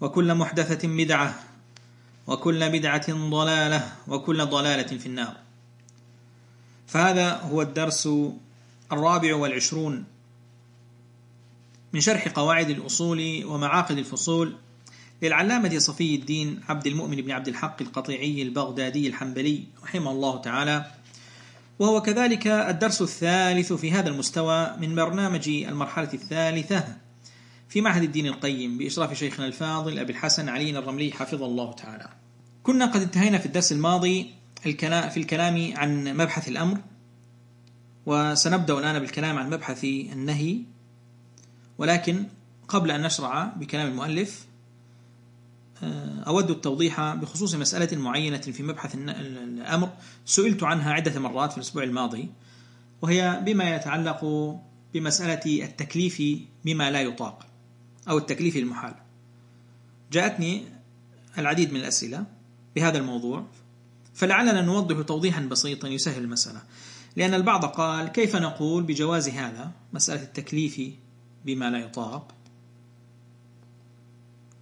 وكل محدثة بدعة وكل بدعة ضلالة وكل ضلالة في النار. فهذا هو الدرس الرابع والعشرون من شرح قواعد الأصول ومعاقد الفصول للعلامة صفي الدين عبد المؤمن بن عبد الحق القطيعي البغدادي الحنبلي رحمه الله تعالى. وهو كذلك الدرس الثالث في هذا المستوى من برنامج المرحلة الثالثة. في معهد الدين القيم بإشراف شيخنا الفاضل أبي الحسن علي الرملي حفظه الله تعالى. كنا قد انتهينا في الدرس الماضي في الكلام عن مبحث الأمر وسنبدأ الآن بالكلام عن مبحث النهي ولكن قبل أن نشرع بكلام المؤلف آه، أود التوضيح بخصوص مسألة معينة في مبحث الأمر. سئلت عنها عدة مرات في الأسبوع الماضي وهي بما يتعلق بمسألة التكليف بما لا يطاق. أو التكليف المحال. جاءتني العديد من الأسئلة بهذا الموضوع فلعلنا نوضح توضيحا بسيطا يسهل المسألة. لأن البعض قال كيف نقول بجواز هذا مسألة التكليف بما لا يطاق؟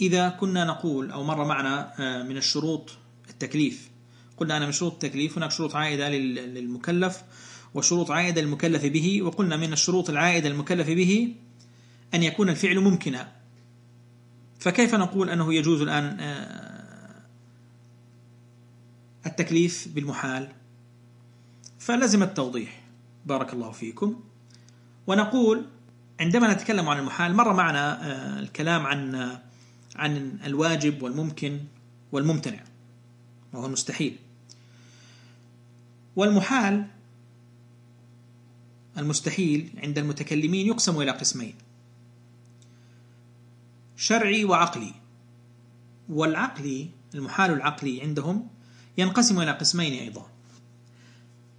إذا كنا نقول أو مر معنا آه، من الشروط التكليف. قلنا أن من شروط التكليف هناك شروط عائدة للمكلف وشروط عائدة للمكلف به وقلنا من الشروط العائدة للمكلف به أن يكون الفعل ممكنا. فكيف نقول أنه يجوز الآن آه، التكليف بالمحال؟ فلزم التوضيح. بارك الله فيكم. ونقول عندما نتكلم عن المحال مر معنا آه، الكلام عن عن الواجب والممكن والممتنع وهو المستحيل. والمحال المستحيل عند المتكلمين يقسم إلى قسمين. شرعي وعقلي. والعقلي المحال العقلي عندهم ينقسم إلى قسمين أيضا.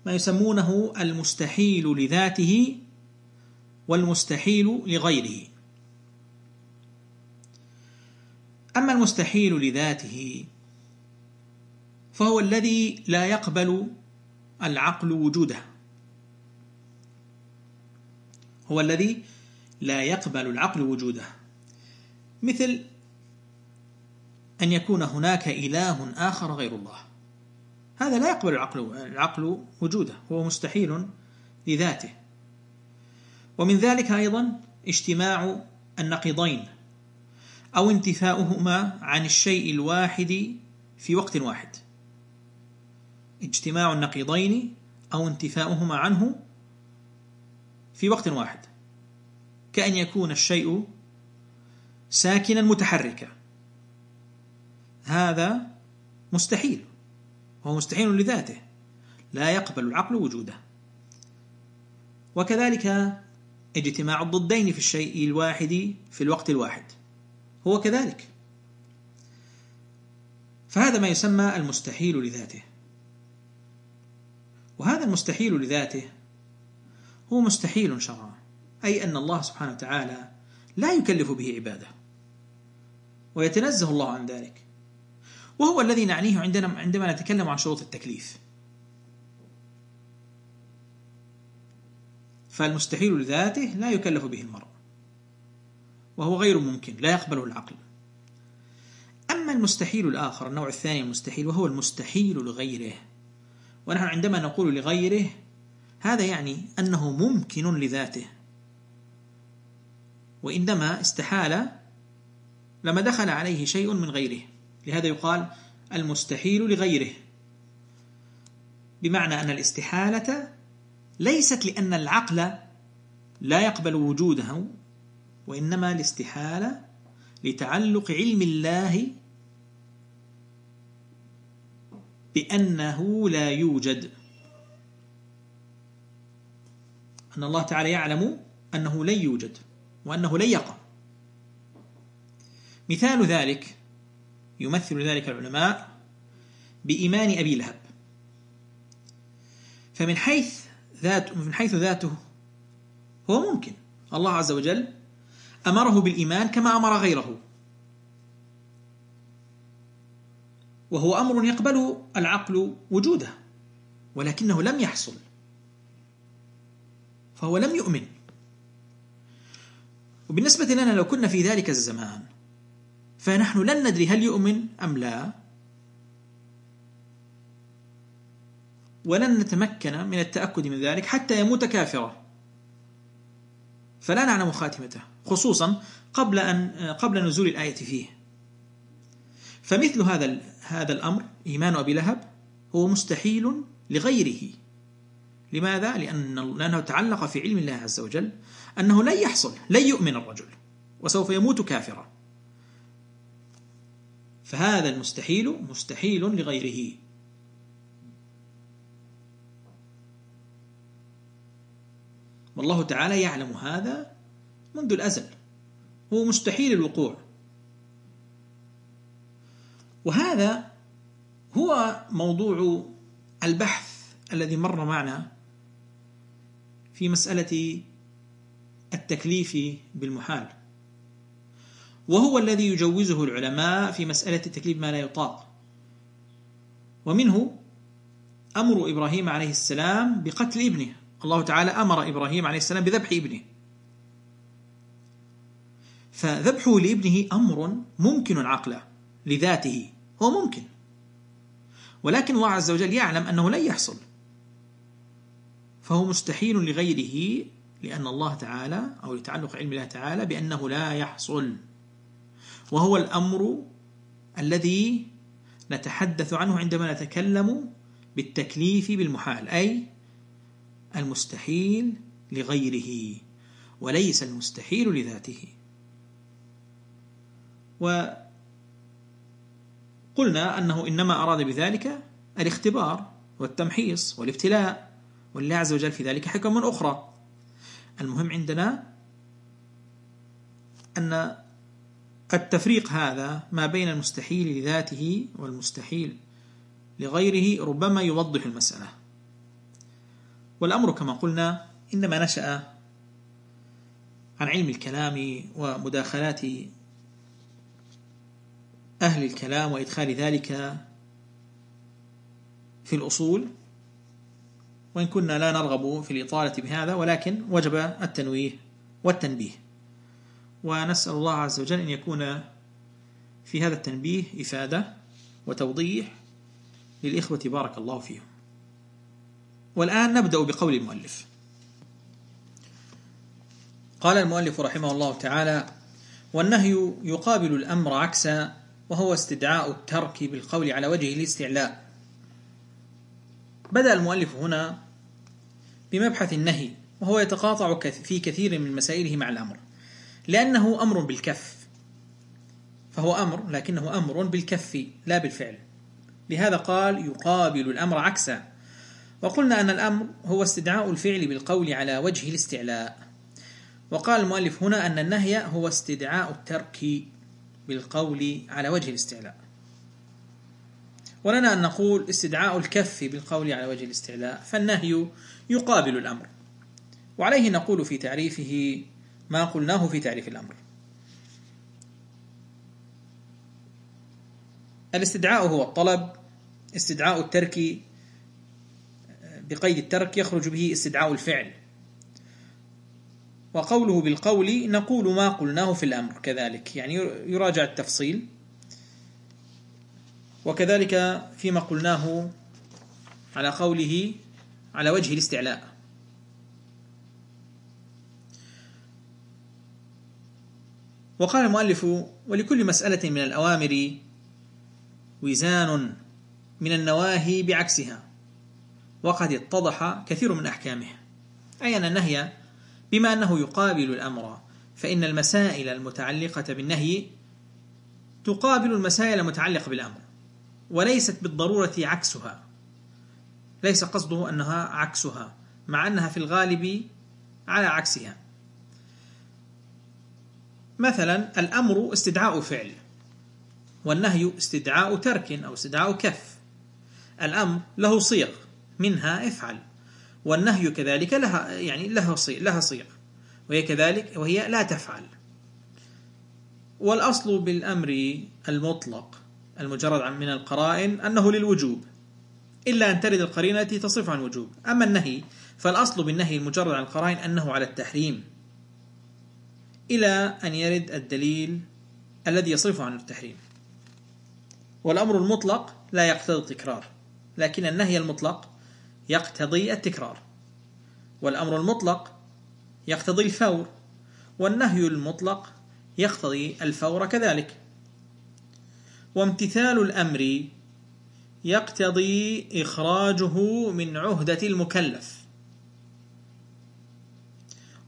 ما يسمونه المستحيل لذاته والمستحيل لغيره. أما المستحيل لذاته فهو الذي لا يقبل العقل وجوده. هو الذي لا يقبل العقل وجوده. مثل أن يكون هناك إله آخر غير الله. هذا لا يقبل العقل العقل وجوده هو مستحيل لذاته. ومن ذلك أيضا اجتماع النقيضين أو انتفاؤهما عن الشيء الواحد في وقت واحد. اجتماع النقيضين أو انتفاؤهما عنه في وقت واحد. كأن يكون الشيء ساكنا متحركا. هذا مستحيل. هو مستحيل لذاته. لا يقبل العقل وجوده. وكذلك اجتماع الضدين في الشيء الواحد في الوقت الواحد. هو كذلك. فهذا ما يسمى المستحيل لذاته. وهذا المستحيل لذاته هو مستحيل شرعا. أي أن الله سبحانه وتعالى لا يكلف به عباده. ويتنزه الله عن ذلك. وهو الذي نعنيه عندنا عندما نتكلم عن شروط التكليف. فالمستحيل لذاته لا يكلف به المرء. وهو غير ممكن لا يقبله العقل. أما المستحيل الآخر النوع الثاني المستحيل وهو المستحيل لغيره. ونحن عندما نقول لغيره هذا يعني أنه ممكن لذاته. وإنما استحال لما دخل عليه شيء من غيره. لهذا يقال المستحيل لغيره. بمعنى أن الاستحالة ليست لأن العقل لا يقبل وجوده وإنما الاستحالة لتعلق علم الله بأنه لا يوجد. أن الله تعالى يعلم أنه لن يوجد. وأنه لن يقع. مثال ذلك يمثل ذلك العلماء بإيمان أبي لهب. فمن حيث ذات من حيث ذاته هو ممكن. الله عز وجل أمره بالإيمان كما أمر غيره. وهو أمر يقبل العقل وجوده ولكنه لم يحصل. فهو لم يؤمن. وبالنسبة لنا لو كنا في ذلك الزمان فنحن لن ندري هل يؤمن أم لا. ولن نتمكن من التأكد من ذلك حتى يموت كافرا. فلا نعلم خاتمته خصوصا قبل أن قبل نزول الآية فيه. فمثل هذا هذا الأمر إيمان أبي لهب هو مستحيل لغيره. لماذا؟ لأن لأنه تعلق في علم الله عز وجل أنه لن يحصل لن يؤمن الرجل وسوف يموت كافرا. فهذا المستحيل مستحيل لغيره. والله تعالى يعلم هذا منذ الأزل. هو مستحيل الوقوع. وهذا هو موضوع البحث الذي مر معنا في مسألة التكليف بالمحال. وهو الذي يجوزه العلماء في مسألة التكليف ما لا يطاق. ومنه أمر إبراهيم عليه السلام بقتل ابنه. الله تعالى أمر إبراهيم عليه السلام بذبح ابنه. فذبحه لابنه أمر ممكن عقلا لذاته. هو ممكن. ولكن الله عز وجل يعلم أنه لن يحصل. فهو مستحيل لغيره لأن الله تعالى أو لتعلق علم الله تعالى بأنه لا يحصل. وهو الأمر الذي نتحدث عنه عندما نتكلم بالتكليف بالمحال أي المستحيل لغيره وليس المستحيل لذاته. وقلنا أنه إنما أراد بذلك الاختبار والتمحيص والابتلاء. ولله عز وجل في ذلك حكم أخرى. المهم عندنا أن التفريق هذا ما بين المستحيل لذاته والمستحيل لغيره ربما يوضح المسألة. والأمر كما قلنا إنما نشأ عن علم الكلام ومداخلات أهل الكلام وإدخال ذلك في الأصول. وإن كنا لا نرغب في الإطالة بهذا ولكن وجب التنويه والتنبيه. ونسأل الله عز وجل أن يكون في هذا التنبيه إفادة وتوضيح للإخوة بارك الله فيهم. والآن نبدأ بقول المؤلف. قال المؤلف رحمه الله تعالى والنهي يقابل الأمر عكسا وهو استدعاء الترك بالقول على وجه الاستعلاء. بدأ المؤلف هنا بمبحث النهي وهو يتقاطع في كثير من مسائله مع الأمر. لأنه أمر بالكف. فهو أمر لكنه أمر بالكف لا بالفعل. لهذا قال يقابل الأمر عكسا. وقلنا أن الأمر هو استدعاء الفعل بالقول على وجه الاستعلاء. وقال المؤلف هنا أن النهي هو استدعاء الترك بالقول على وجه الاستعلاء. ولنا أن نقول استدعاء الكف بالقول على وجه الاستعلاء فالنهي يقابل الأمر. وعليه نقول في تعريفه ما قلناه في تعريف الأمر. الاستدعاء هو الطلب استدعاء الترك بقيد الترك يخرج به استدعاء الفعل. وقوله بالقول نقول ما قلناه في الأمر كذلك يعني يراجع التفصيل. وكذلك فيما قلناه على قوله على وجه الاستعلاء. وقال المؤلف ولكل مسألة من الأوامر وزان من النواهي بعكسها وقد اتضح كثير من أحكامه أي أن النهي بما أنه يقابل الأمر فإن المسائل المتعلقة بالنهي تقابل المسائل المتعلقة بالأمر. وليست بالضرورة عكسها. ليس قصده أنها عكسها مع أنها في الغالب على عكسها. مثلا الأمر استدعاء فعل والنهي استدعاء ترك أو استدعاء كف. الأمر له صيغ منها افعل والنهي كذلك لها يعني لها صيغ لها صيغ وهي كذلك وهي لا تفعل. والأصل بالأمر المطلق المجرد من القرائن أنه للوجوب إلا أن ترد القرينة التي تصف عن الوجوب أما النهي فالأصل بالنهي المجرد عن القرائن أنه على التحريم إلى أن يرد الدليل الذي يصرف عن التحريم. والأمر المطلق لا يقتضي التكرار لكن النهي المطلق يقتضي التكرار. والأمر المطلق يقتضي الفور والنهي المطلق يقتضي الفور كذلك. وامتثال الأمر يقتضي إخراجه من عهدة المكلف.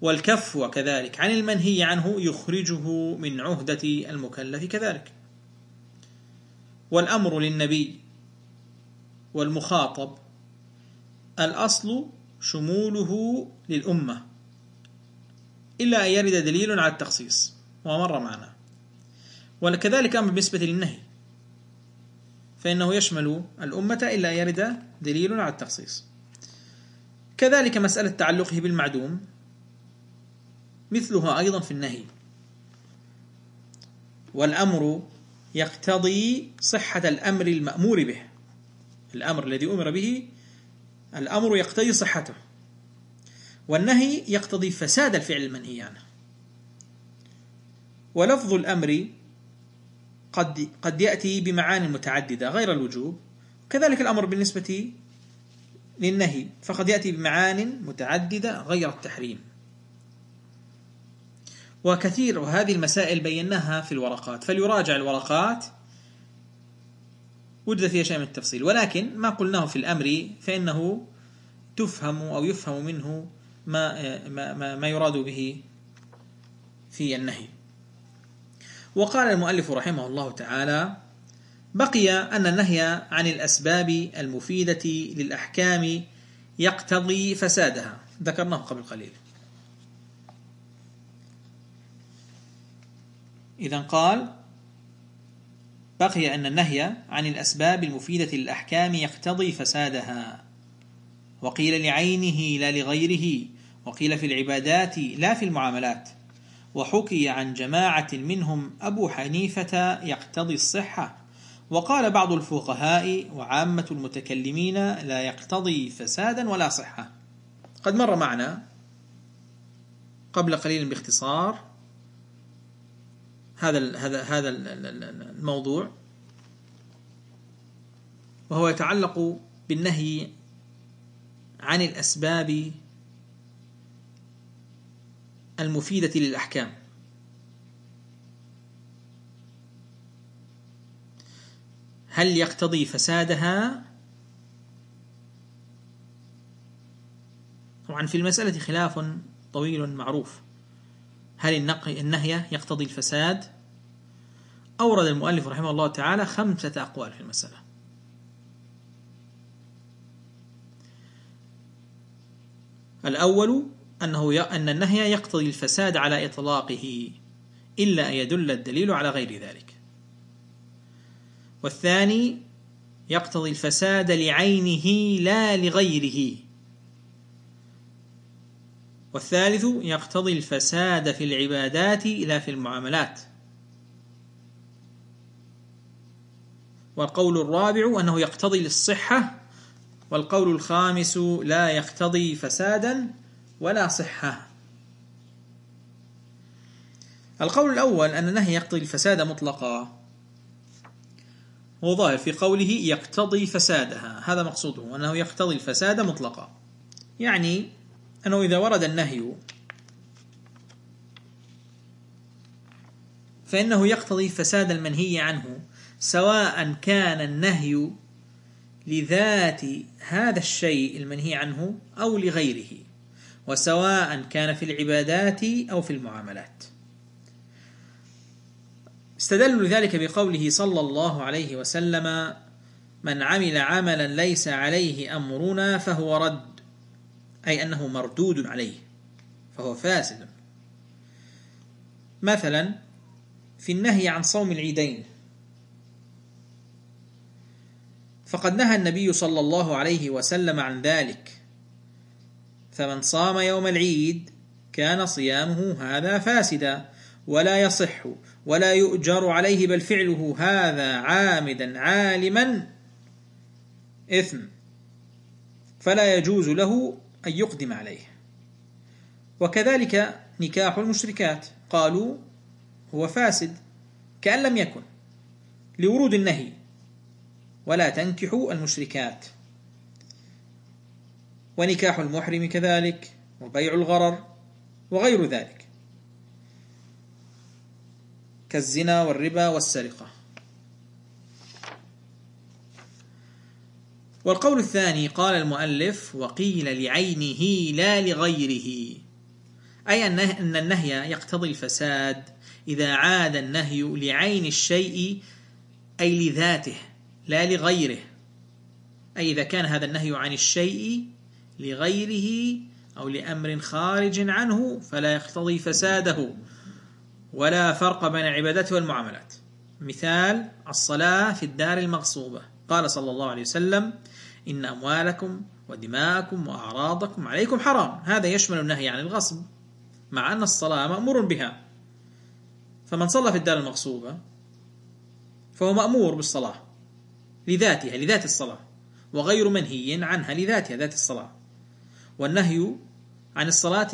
والكف وكذلك عن المنهي عنه يخرجه من عهدة المكلف كذلك. والأمر للنبي والمخاطب الأصل شموله للأمة إلا أن يرد دليل على التخصيص ومر معنا. وكذلك أمر بالنسبة للنهي فإنه يشمل الأمة إلا يرد دليل على التخصيص. كذلك مسألة تعلقه بالمعدوم مثلها أيضا في النهي. والأمر يقتضي صحة الأمر المأمور به. الأمر الذي أمر به الأمر يقتضي صحته. والنهي يقتضي فساد الفعل المنهي عنه. ولفظ الأمر قد قد يأتي بمعان متعددة غير الوجوب كذلك الأمر بالنسبة للنهي فقد يأتي بمعان متعددة غير التحريم. وكثير وهذه المسائل بيناها في الورقات فليراجع الورقات وجد فيها شيء من التفصيل. ولكن ما قلناه في الأمر فإنه تفهم أو يفهم منه ما, ما, ما يراد به في النهي. وقال المؤلف رحمه الله تعالى بقي أن النهي عن الأسباب المفيدة للأحكام يقتضي فسادها. ذكرناه قبل قليل. إذا قال بقي أن النهي عن الأسباب المفيدة للأحكام يقتضي فسادها. وقيل لعينه لا لغيره. وقيل في العبادات لا في المعاملات. وحكي عن جماعة منهم أبو حنيفة يقتضي الصحة. وقال بعض الفقهاء وعامة المتكلمين لا يقتضي فسادا ولا صحة. قد مر معنا قبل قليل باختصار هذا هذا هذا الموضوع وهو يتعلق بالنهي عن الأسباب المفيدة للأحكام. هل يقتضي فسادها؟ طبعا في المسألة خلاف طويل معروف. هل النهي يقتضي الفساد؟ أورد المؤلف رحمه الله تعالى خمسة أقوال في المسألة. الأول أنه أن النهي يقتضي الفساد على إطلاقه إلا أن يدل الدليل على غير ذلك. والثاني يقتضي الفساد لعينه لا لغيره. والثالث يقتضي الفساد في العبادات لا في المعاملات. والقول الرابع أنه يقتضي للصحة. والقول الخامس لا يقتضي فسادا. ولا صحة. القول الأول أن النهي يقتضي الفساد مطلقا. هو ظاهر في قوله يقتضي فسادها. هذا مقصوده أنه يقتضي الفساد مطلقا. يعني أنه إذا ورد النهي فإنه يقتضي فساد المنهي عنه سواء كان النهي لذات هذا الشيء المنهي عنه أو لغيره. وسواء كان في العبادات أو في المعاملات. استدلوا لذلك بقوله صلى الله عليه وسلم من عمل عملا ليس عليه أمرنا فهو رد أي أنه مردود عليه فهو فاسد. مثلا في النهي عن صوم العيدين. فقد نهى النبي صلى الله عليه وسلم عن ذلك. فمن صام يوم العيد كان صيامه هذا فاسدا ولا يصح ولا يؤجر عليه بل فعله هذا عامدا عالما. إثم فلا يجوز له أن يقدم عليه. وكذلك نكاح المشركات قالوا هو فاسد كأن لم يكن لورود النهي. ولا تنكحوا المشركات. ونكاح المحرم كذلك وبيع الغرر وغير ذلك. كالزنا والربا والسرقة. والقول الثاني قال المؤلف وقيل لعينه لا لغيره. أي أن النهي يقتضي الفساد إذا عاد النهي لعين الشيء أي لذاته لا لغيره. أي إذا كان هذا النهي عن الشيء لغيره أو لأمر خارج عنه فلا يقتضي فساده ولا فرق بين العبادات والمعاملات. مثال الصلاة في الدار المغصوبة. قال صلى الله عليه وسلم إن أموالكم ودماءكم وأعراضكم عليكم حرام. هذا يشمل النهي عن الغصب مع أن الصلاة مأمور بها. فمن صلى في الدار المغصوبة فهو مأمور بالصلاة لذاتها لذات الصلاة وغير منهي عنها لذاتها ذات الصلاة. والنهي عن الصلاة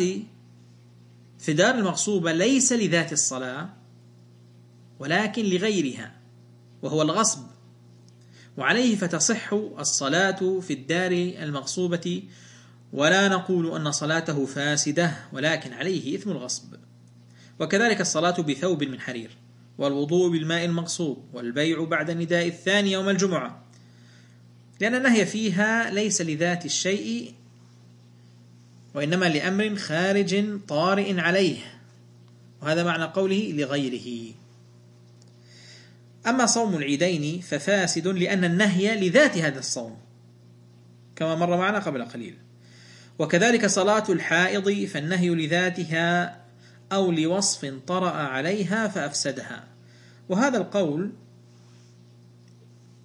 في دار المغصوبة ليس لذات الصلاة ولكن لغيرها وهو الغصب. وعليه فتصح الصلاة في الدار المغصوبة ولا نقول أن صلاته فاسدة ولكن عليه إثم الغصب. وكذلك الصلاة بثوب من حرير والوضوء بالماء المغصوب والبيع بعد نداء الثاني يوم الجمعة. لأن النهي فيها ليس لذات الشيء وإنما لأمر خارج طارئ عليه. وهذا معنى قوله لغيره. أما صوم العيدين ففاسد لأن النهي لذات هذا الصوم كما مر معنا قبل قليل. وكذلك صلاة الحائض فالنهي لذاتها أو لوصف طرأ عليها فأفسدها. وهذا القول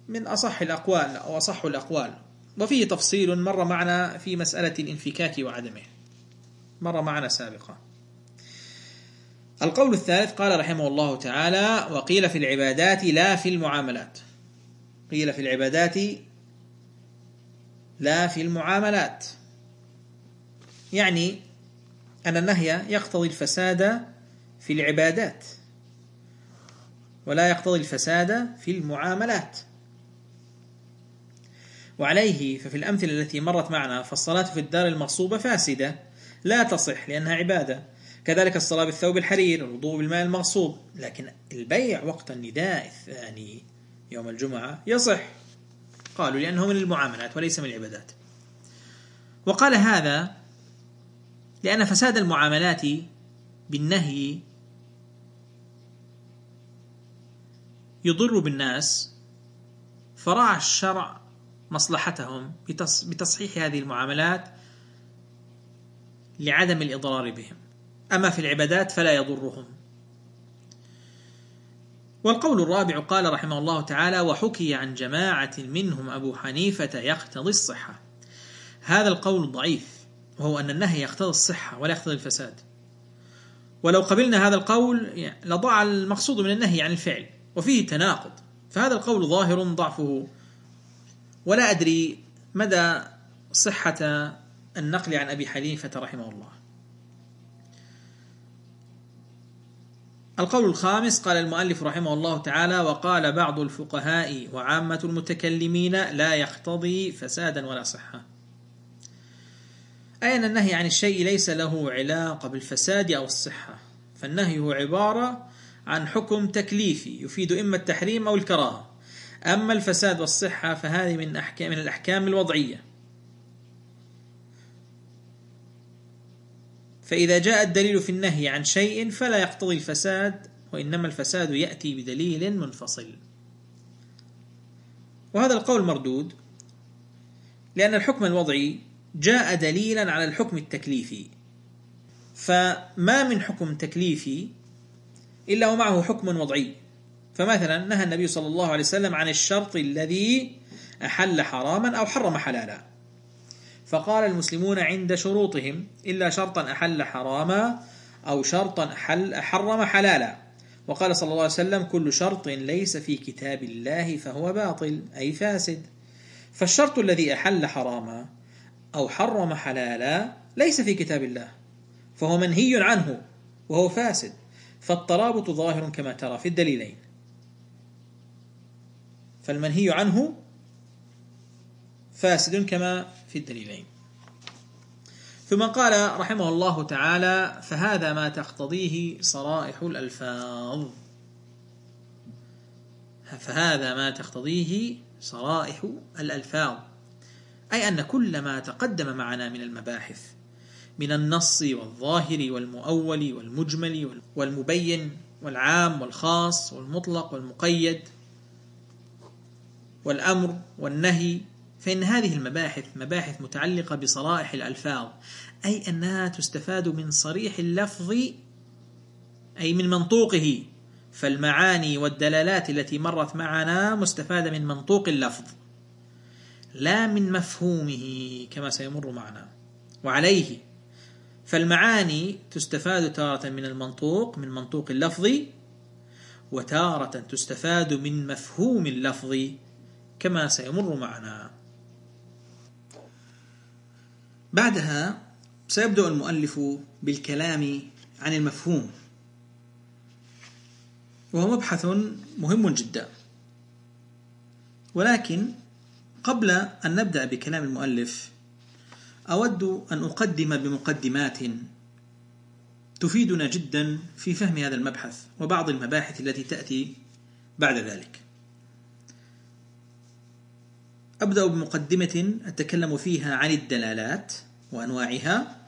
من أصح الأقوال أو أصح الأقوال. وفيه تفصيل مر معنا في مسألة الانفكاك وعدمه. مر معنا سابقا. القول الثالث قال رحمه الله تعالى وقيل في العبادات لا في المعاملات. قيل في العبادات لا في المعاملات. يعني أن النهي يقتضي الفساد في العبادات ولا يقتضي الفساد في المعاملات. وعليه ففي الأمثلة التي مرت معنا فالصلاة في الدار المغصوبة فاسدة لا تصح لأنها عبادة. كذلك الصلاة بالثوب الحرير الوضوء بالماء المغصوب. لكن البيع وقت النداء الثاني يوم الجمعة يصح. قالوا لأنه من المعاملات وليس من العبادات. وقال هذا لأن فساد المعاملات بالنهي يضر بالناس. فراعى الشرع مصلحتهم بتصحيح هذه المعاملات لعدم الإضرار بهم. أما في العبادات فلا يضرهم. والقول الرابع قال رحمه الله تعالى وحكي عن جماعة منهم أبو حنيفة يقتضي الصحة هذا القول ضعيف وهو أن النهي يقتضي الصحة ولا يقتضي الفساد. ولو قبلنا هذا القول لضع المقصود من النهي عن الفعل وفيه تناقض. فهذا القول ظاهر ضعفه. ولا أدري مدى صحة النقل عن أبي حنيفة رحمه الله. القول الخامس قال المؤلف رحمه الله تعالى وقال بعض الفقهاء وعامة المتكلمين لا يقتضي فسادا ولا صحة. أي أن النهي عن الشيء ليس له علاقة بالفساد أو الصحة فالنهي هو عبارة عن حكم تكليفي يفيد إما التحريم أو الكراهة. أما الفساد والصحة فهذه من أحكام من الأحكام الوضعية. فإذا جاء الدليل في النهي عن شيء فلا يقتضي الفساد وإنما الفساد يأتي بدليل منفصل. وهذا القول مردود لأن الحكم الوضعي جاء دليلا على الحكم التكليفي. فما من حكم تكليفي إلا ومعه حكم وضعي. فمثلا نهى النبي صلى الله عليه وسلم عن الشرط الذي أحل حراما أو حرم حلالا. فقال المسلمون عند شروطهم إلا شرطا أحل حراما أو شرطا حرم حلالا. وقال صلى الله عليه وسلم كل شرط ليس في كتاب الله فهو باطل أي فاسد. فالشرط الذي أحل حراما أو حرم حلالا ليس في كتاب الله فهو منهي عنه وهو فاسد. فالترابط ظاهر كما ترى في الدليلين. فالمنهي عنه فاسد كما في الدليلين. ثم قال رحمه الله تعالى فهذا ما تقتضيه صرائح الألفاظ. فهذا ما تقتضيه صرائح الألفاظ. أي أن كل ما تقدم معنا من المباحث من النص والظاهر والمؤول والمجمل والمبين والعام والخاص والمطلق والمقيد والأمر والنهي فإن هذه المباحث مباحث متعلقة بصرائح الألفاظ أي أنها تستفاد من صريح اللفظ أي من منطوقه فالمعاني والدلالات التي مرت معنا مستفادة من منطوق اللفظ لا من مفهومه كما سيمر معنا. وعليه فالمعاني تستفاد تارة من المنطوق من منطوق اللفظ وتارة تستفاد من مفهوم اللفظ كما سيمر معنا. بعدها سيبدأ المؤلف بالكلام عن المفهوم. وهو مبحث مهم جدا. ولكن قبل أن نبدأ بكلام المؤلف أود أن أقدم بمقدمات تفيدنا جدا في فهم هذا المبحث وبعض المباحث التي تأتي بعد ذلك. أبدأ بمقدمة أتكلم فيها عن الدلالات وأنواعها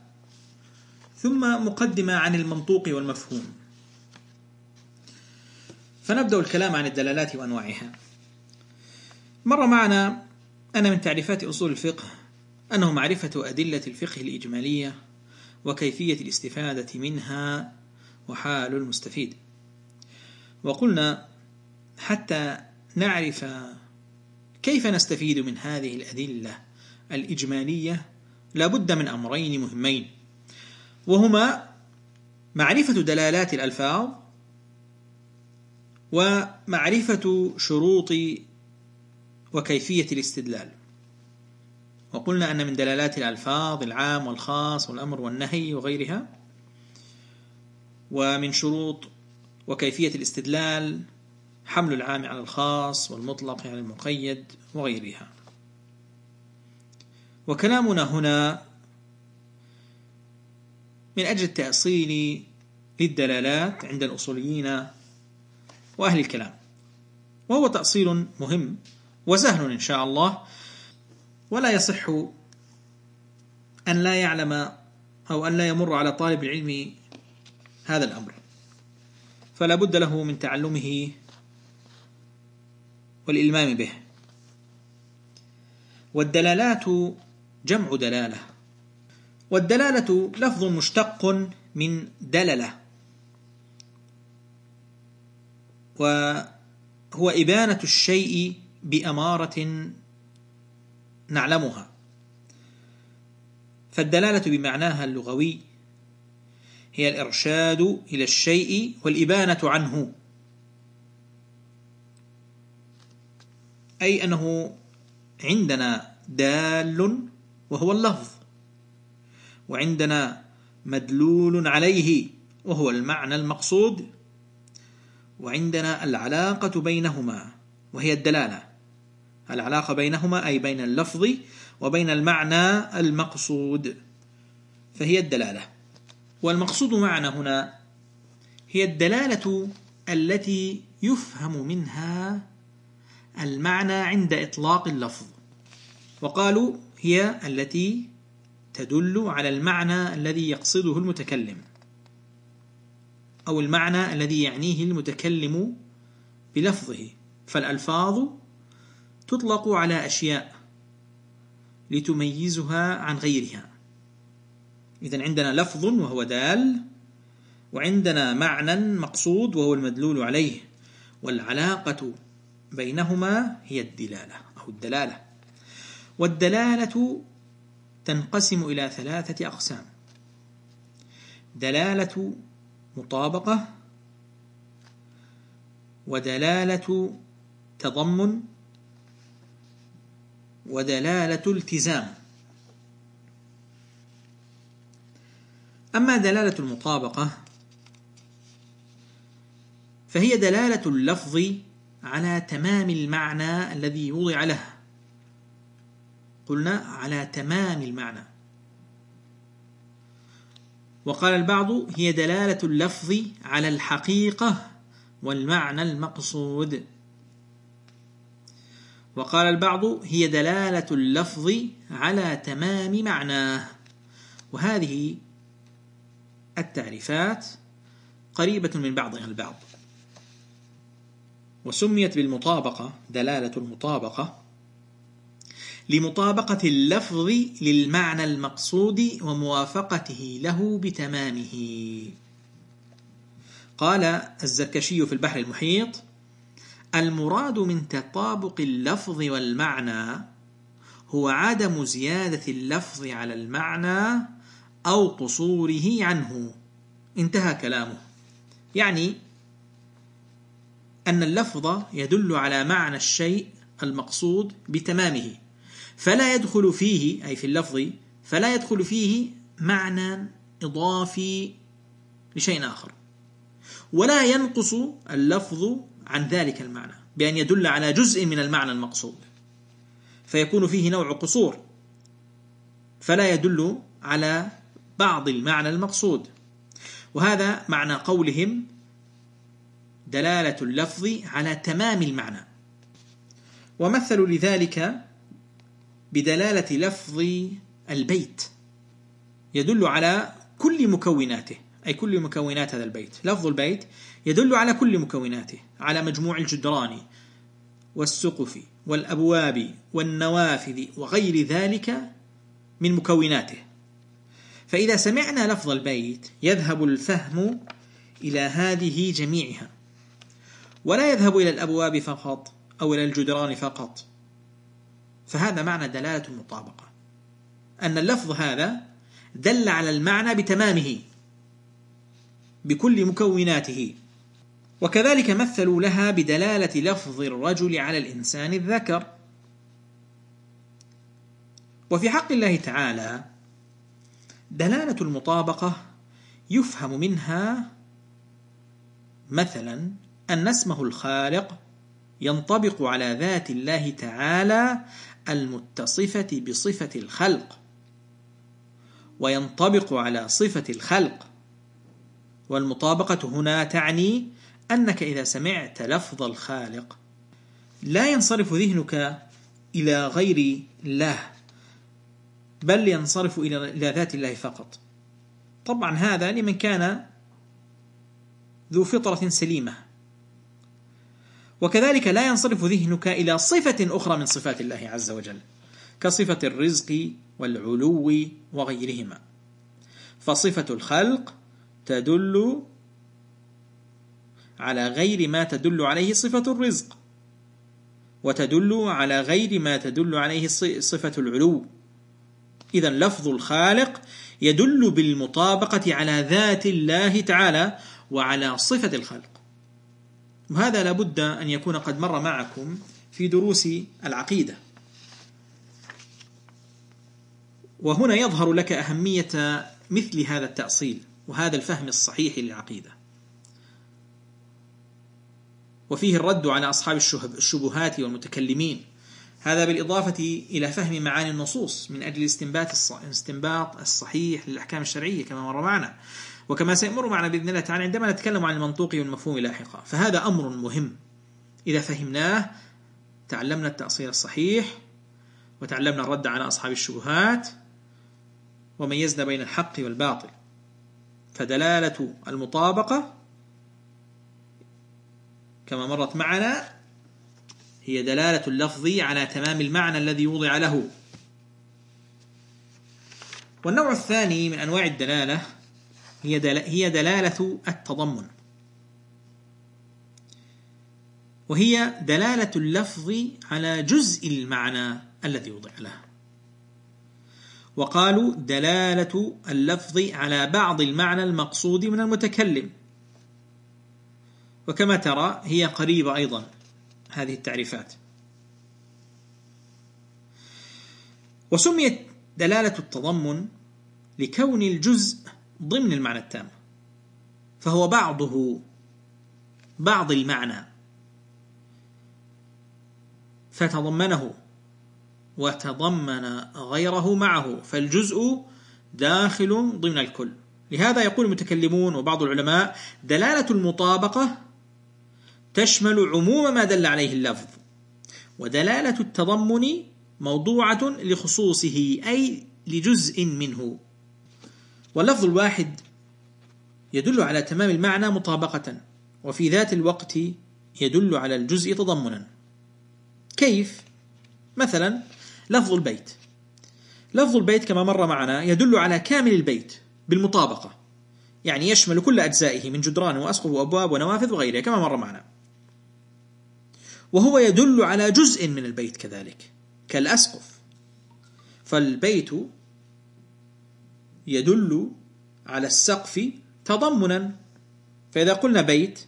ثم مقدمة عن المنطوق والمفهوم. فنبدأ الكلام عن الدلالات وأنواعها. مر معنا أن من تعريفات أصول الفقه أنه معرفة أدلة الفقه الإجمالية وكيفية الاستفادة منها وحال المستفيد. وقلنا حتى نعرف كيف نستفيد من هذه الأدلة الإجمالية؟ لابد من أمرين مهمين. وهما معرفة دلالات الألفاظ ومعرفة شروط وكيفية الاستدلال. وقلنا أن من دلالات الألفاظ العام والخاص والأمر والنهي وغيرها ومن شروط وكيفية الاستدلال حمل العام على الخاص والمطلق على المقيد وغيرها. وكلامنا هنا من أجل التأصيل للدلالات عند الأصوليين وأهل الكلام وهو تأصيل مهم وسهل إن شاء الله ولا يصح أن لا يعلم أو أن لا يمر على طالب العلم هذا الأمر فلا بد له من تعلمه والإلمام به. والدلالات جمع دلالة. والدلالة لفظ مشتق من دللة وهو إبانة الشيء بأمارة نعلمها. فالدلالة بمعناها اللغوي هي الإرشاد إلى الشيء والإبانة عنه. أي أنه عندنا دال وهو اللفظ وعندنا مدلول عليه وهو المعنى المقصود وعندنا العلاقة بينهما وهي الدلالة. العلاقة بينهما أي بين اللفظ وبين المعنى المقصود فهي الدلالة. والمقصود معنا هنا هي الدلالة التي يفهم منها المعنى عند إطلاق اللفظ. وقالوا هي التي تدل على المعنى الذي يقصده المتكلم أو المعنى الذي يعنيه المتكلم بلفظه. فالألفاظ تطلق على أشياء لتميزها عن غيرها. إذا عندنا لفظ وهو دال وعندنا معنى مقصود وهو المدلول عليه. والعلاقة بينهما هي الدلالة أو الدلالة. والدلالة تنقسم إلى ثلاثة أقسام. دلالة مطابقة ودلالة تضمن ودلالة التزام. أما دلالة المطابقة فهي دلالة اللفظ على تمام المعنى الذي وضع له. قلنا على تمام المعنى. وقال البعض هي دلالة اللفظ على الحقيقة والمعنى المقصود. وقال البعض هي دلالة اللفظ على تمام معناه وهذه التعريفات قريبة من بعضها البعض. وسميت بالمطابقة دلالة المطابقة لمطابقة اللفظ للمعنى المقصود وموافقته له بتمامه. قال الزركشي في البحر المحيط المراد من تطابق اللفظ والمعنى هو عدم زيادة اللفظ على المعنى أو قصوره عنه. انتهى كلامه. يعني أن اللفظ يدل على معنى الشيء المقصود بتمامه فلا يدخل فيه أي في اللفظ فلا يدخل فيه معنى إضافي لشيء آخر. ولا ينقص اللفظ عن ذلك المعنى بأن يدل على جزء من المعنى المقصود. فيكون فيه نوع قصور فلا يدل على بعض المعنى المقصود. وهذا معنى قولهم دلالة اللفظ على تمام المعنى. ومثلوا لذلك بدلالة لفظ البيت. يدل على كل مكوناته. أي كل مكونات هذا البيت. لفظ البيت يدل على كل مكوناته. على مجموع الجدران والسقف والأبواب والنوافذ وغير ذلك من مكوناته. فإذا سمعنا لفظ البيت يذهب الفهم إلى هذه جميعها. ولا يذهب إلى الأبواب فقط أو إلى الجدران فقط. فهذا معنى دلالة المطابقة. أن اللفظ هذا دل على المعنى بتمامه بكل مكوناته. وكذلك مثلوا لها بدلالة لفظ الرجل على الإنسان الذكر. وفي حق الله تعالى دلالة المطابقة يفهم منها مثلا أن اسمه الخالق ينطبق على ذات الله تعالى المتصفة بصفة الخلق وينطبق على صفة الخلق. والمطابقة هنا تعني أنك إذا سمعت لفظ الخالق لا ينصرف ذهنك إلى غير الله بل ينصرف إلى ذات الله فقط. طبعا هذا لمن كان ذو فطرة سليمة. وكذلك لا ينصرف ذهنك إلى صفة أخرى من صفات الله عز وجل كصفة الرزق والعلو وغيرهما. فصفة الخلق تدل على غير ما تدل عليه صفة الرزق وتدل على غير ما تدل عليه صفة العلو. إذا لفظ الخالق يدل بالمطابقة على ذات الله تعالى وعلى صفة الخلق. وهذا لابد أن يكون قد مر معكم في دروس العقيدة. وهنا يظهر لك أهمية مثل هذا التأصيل وهذا الفهم الصحيح للعقيدة. وفيه الرد على أصحاب الشبهات والمتكلمين. هذا بالإضافة إلى فهم معاني النصوص من أجل استنباط الاستنباط الصحيح للأحكام الشرعية كما مر معنا. وكما سيمر معنا بإذن الله تعالى عندما نتكلم عن المنطوق والمفهوم لاحقا فهذا أمر مهم. إذا فهمناه تعلمنا التأصيل الصحيح وتعلمنا الرد على أصحاب الشبهات وميزنا بين الحق والباطل. فدلالة المطابقة كما مرت معنا هي دلالة اللفظ على تمام المعنى الذي وضع له. والنوع الثاني من أنواع الدلالة هي هي دلالة التضمن. وهي دلالة اللفظ على جزء المعنى الذي وضع له وقالوا دلالة اللفظ على بعض المعنى المقصود من المتكلم. وكما ترى هي قريبة أيضا هذه التعريفات. وسميت دلالة التضمن لكون الجزء ضمن المعنى التام. فهو بعضه بعض المعنى. فتضمنه وتضمن غيره معه فالجزء داخل ضمن الكل. لهذا يقول المتكلمون وبعض العلماء دلالة المطابقة تشمل عموم ما دل عليه اللفظ ودلالة التضمن موضوعة لخصوصه أي لجزء منه. واللفظ الواحد يدل على تمام المعنى مطابقة وفي ذات الوقت يدل على الجزء تضمنا. كيف؟ مثلا لفظ البيت. لفظ البيت كما مر معنا يدل على كامل البيت بالمطابقة يعني يشمل كل أجزائه من جدران وأسقف وأبواب ونوافذ وغيرها كما مر معنا. وهو يدل على جزء من البيت كذلك كالأسقف. فالبيت يدل على السقف تضمنا. فإذا قلنا بيت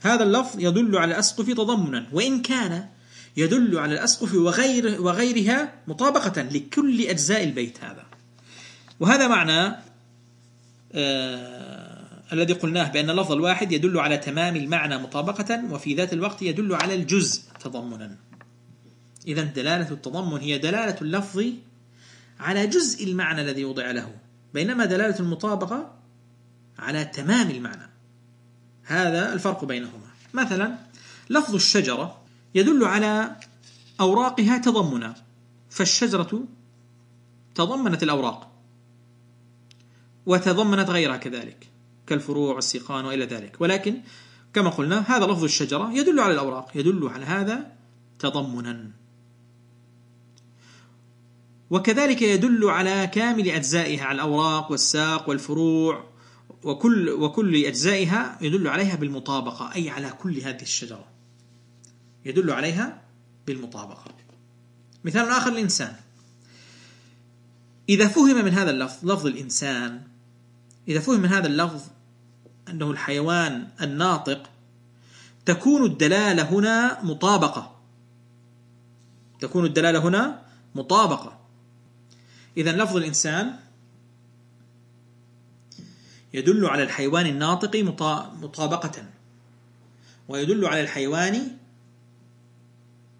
هذا اللفظ يدل على الأسقف تضمنا. وإن كان يدل على الأسقف وغير وغيرها مطابقة لكل أجزاء البيت هذا. وهذا معنى آه الذي قلناه بأن اللفظ الواحد يدل على تمام المعنى مطابقة وفي ذات الوقت يدل على الجزء تضمنا. إذا دلالة التضمن هي دلالة اللفظ على جزء المعنى الذي وضع له بينما دلالة المطابقة على تمام المعنى. هذا الفرق بينهما. مثلا لفظ الشجرة يدل على أوراقها تضمنا فالشجرة تضمنت الأوراق وتضمنت غيرها كذلك كالفروع والسيقان وإلى ذلك. ولكن كما قلنا هذا لفظ الشجرة يدل على الأوراق يدل على هذا تضمنا. وكذلك يدل على كامل أجزائها على الأوراق والساق والفروع وكل وكل أجزائها يدل عليها بالمطابقة أي على كل هذه الشجرة. يدل عليها بالمطابقة. مثال آخر الإنسان. إذا فهم من هذا اللفظ لفظ الإنسان إذا فهم من هذا اللفظ أنه الحيوان الناطق تكون الدلالة هنا مطابقة. تكون الدلالة هنا مطابقة. إذا لفظ الإنسان يدل على الحيوان الناطق مطابقة ويدل على الحيوان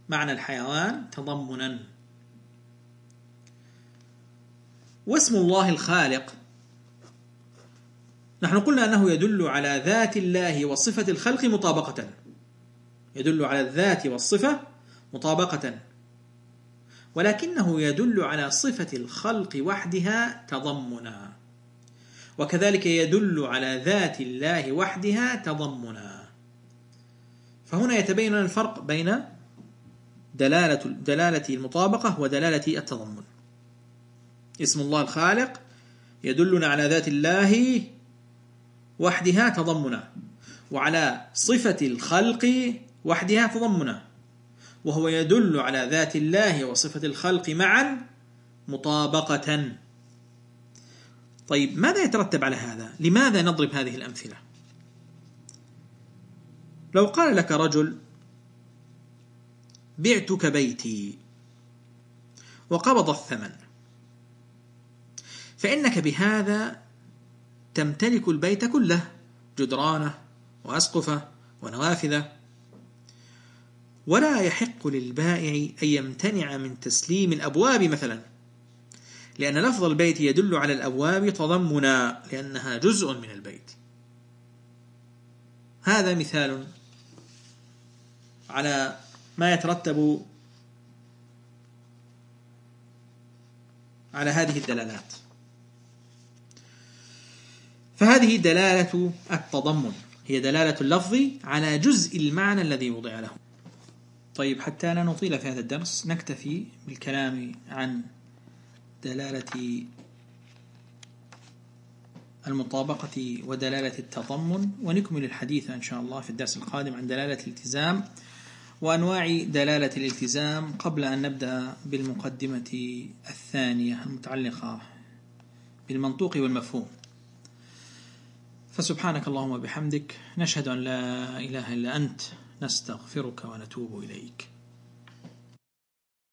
معنى الحيوان تضمنا. واسم الله الخالق نحن قلنا أنه يدل على ذات الله وصفة الخلق مطابقة. يدل على الذات والصفة مطابقة. ولكنه يدل على صفة الخلق وحدها تضمنا. وكذلك يدل على ذات الله وحدها تضمنا. فهنا يتبين الفرق بين دلالة دلالة المطابقة ودلالة التضمن. اسم الله الخالق يدلنا على ذات الله وحدها تضمنا. وعلى صفة الخلق وحدها تضمنا. وهو يدل على ذات الله وصفة الخلق معا مطابقة طيب ماذا يترتب على هذا؟ لماذا نضرب هذه الأمثلة؟ لو قال لك رجل بعتك بيتي وقبض الثمن فإنك بهذا تمتلك البيت كله جدرانه وأسقفه ونوافذه ولا يحق للبائع أن يمتنع من تسليم الأبواب مثلا لأن لفظ البيت يدل على الأبواب تضمنا لأنها جزء من البيت. هذا مثال على ما يترتب على هذه الدلالات. فهذه دلالة التضمن هي دلالة اللفظ على جزء المعنى الذي وضع له. طيب حتى لا نطيل في هذا الدرس نكتفي بالكلام عن دلالة المطابقة ودلالة التضمن ونكمل الحديث إن شاء الله في الدرس القادم عن دلالة الالتزام وأنواع دلالة الالتزام قبل أن نبدأ بالمقدمة الثانية المتعلقة بالمنطوق والمفهوم. فسبحانك اللهم وبحمدك نشهد أن لا إله إلا أنت نستغفرك ونتوب إليك.